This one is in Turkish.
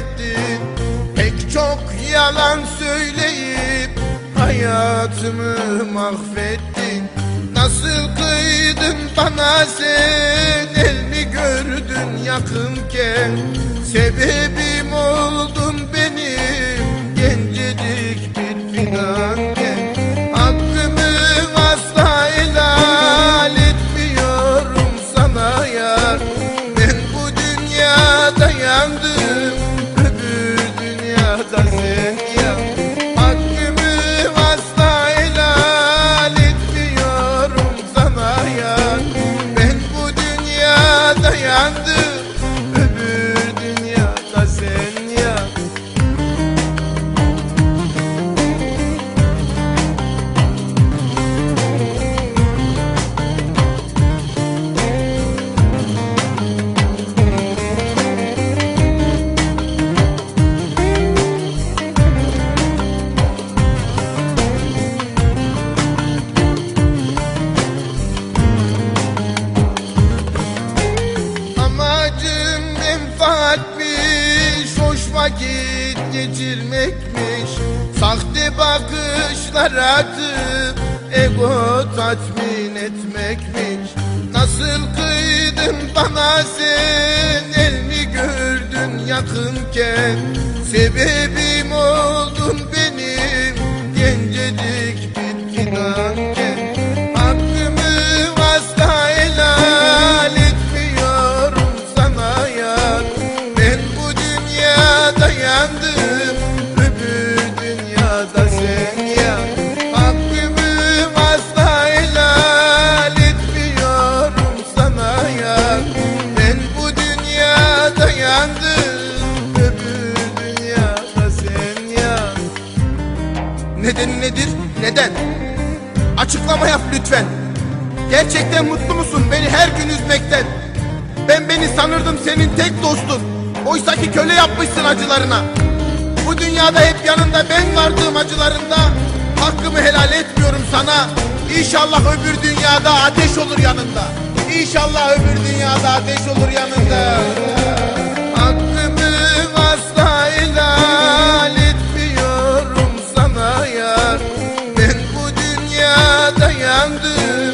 ettim Pek çok yalan söyleyip hayatımı mahvettin. Nasıl kıydın bana sen? Elini gördün yakınken? Sebebim oldun benim. Vakit geçirmekmiş. Sahte bakışlar atıp Ego tatmin etmekmiş. Nasıl kıydın bana sen Elini gördün yakınken. Sebebim oldun Neden nedir? Neden? Açıklama yap lütfen. Gerçekten mutlu musun beni her gün üzmekten? Ben beni sanırdım senin tek dostun. Oysa ki köle yapmışsın acılarına. Bu dünyada hep yanında ben vardığım acılarında hakkımı helal etmiyorum sana. İnşallah öbür dünyada ateş olur yanında. İnşallah öbür dünyada ateş olur yanında. gündü